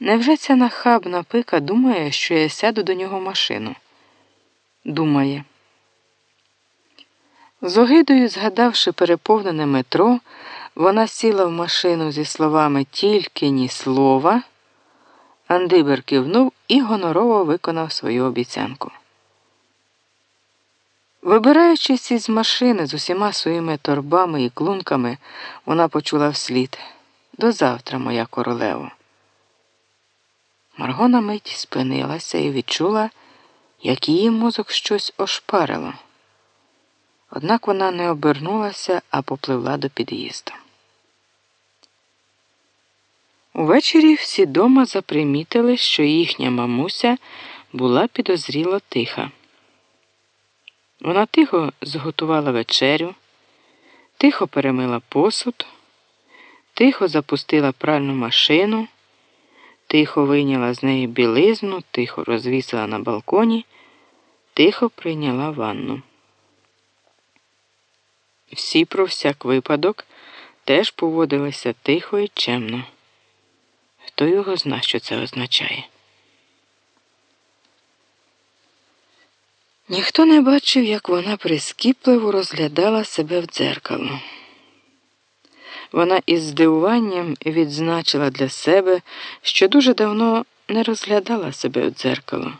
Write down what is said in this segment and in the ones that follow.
Невже ця нахабна пика думає, що я сяду до нього машину? Думає. З огидою, згадавши переповнене метро, вона сіла в машину зі словами тільки ні слова. Андибер кивнув і гонорово виконав свою обіцянку. Вибираючись із машини з усіма своїми торбами і клунками, вона почула вслід до завтра, моя королево. Марго на мить спинилася і відчула, як її мозок щось ошпарило. Однак вона не обернулася, а попливла до під'їзду. Увечері всі дома запримітили, що їхня мамуся була підозріло тиха. Вона тихо зготувала вечерю, тихо перемила посуд, тихо запустила пральну машину, тихо вийняла з неї білизну, тихо розвісила на балконі, тихо прийняла ванну. Всі про всяк випадок теж поводилися тихо і чемно. Хто його зна, що це означає? Ніхто не бачив, як вона прискіпливо розглядала себе в дзеркало. Вона із здивуванням відзначила для себе, що дуже давно не розглядала себе в дзеркало.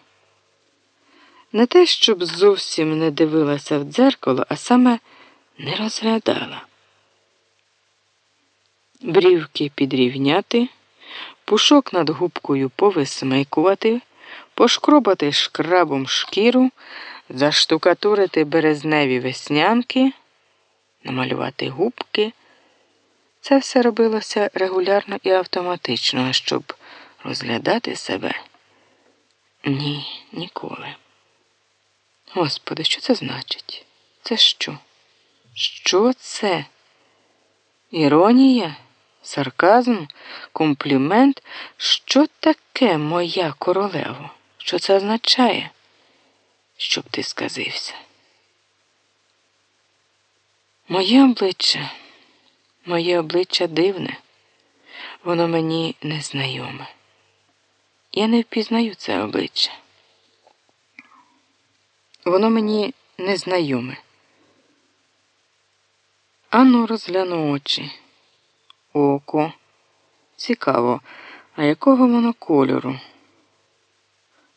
Не те, щоб зовсім не дивилася в дзеркало, а саме не розглядала. Брівки підрівняти, пушок над губкою повисмикувати, пошкробати шкрабом шкіру, заштукатурити березневі веснянки, намалювати губки. Це все робилося регулярно і автоматично, щоб розглядати себе. Ні, ніколи. Господи, що це значить? Це що? Що це? Іронія, сарказм, комплімент? Що таке моя королево? Що це означає? Щоб ти сказився? Моє обличчя, моє обличчя дивне, воно мені незнайоме. Я не впізнаю це обличчя. Воно мені незнайоме. Ану, розгляну очі. Око. Цікаво, а якого воно кольору?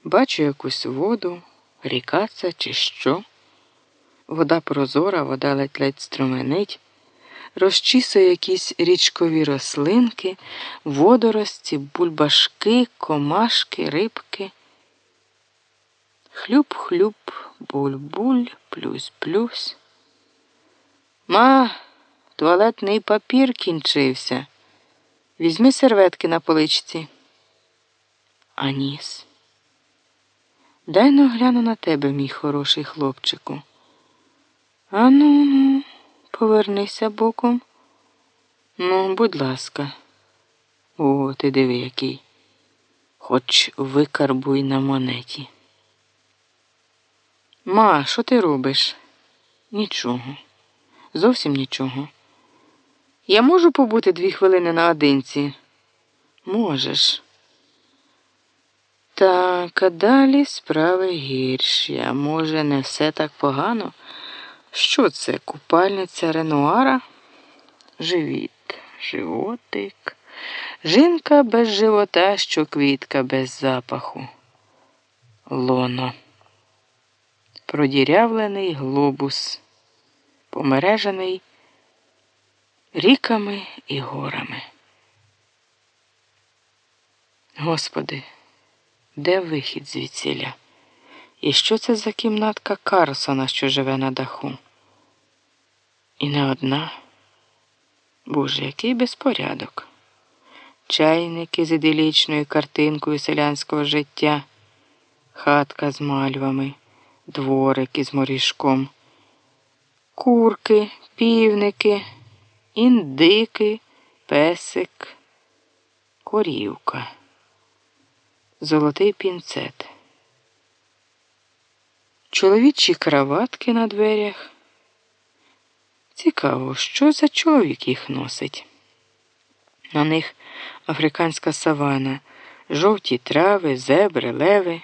Бачу якусь воду, ріка це чи що? Вода прозора, вода ледь-ледь струменить, розчісує якісь річкові рослинки, водорості, бульбашки, комашки, рибки. Хлюб-хлюб, буль-буль, плюсь-плюсь. Ма, туалетний папір кінчився. Візьми серветки на поличці. Аніс. Дай но гляну на тебе, мій хороший хлопчику. Ану, ну, повернися боком. Ну, будь ласка. О, ти диви який. Хоч викарбуй на монеті. Ма, що ти робиш? Нічого. Зовсім нічого. Я можу побути дві хвилини наодинці? Можеш. Так, а далі справи гірші, а може, не все так погано? Що це? Купальниця Ренуара? Живіт, животик, жінка без живота, що квітка без запаху. Лоно. Продірявлений глобус помережений ріками і горами. Господи, де вихід звідсіля? І що це за кімнатка Карлсона, що живе на даху? І не одна. Боже, який безпорядок. Чайники з іделічною картинкою селянського життя, хатка з мальвами, дворик із морішком курки, півники, індики, песик, корівка, золотий пінцет, чоловічі краватки на дверях. Цікаво, що за чоловік їх носить. На них африканська савана, жовті трави, зебри, леви.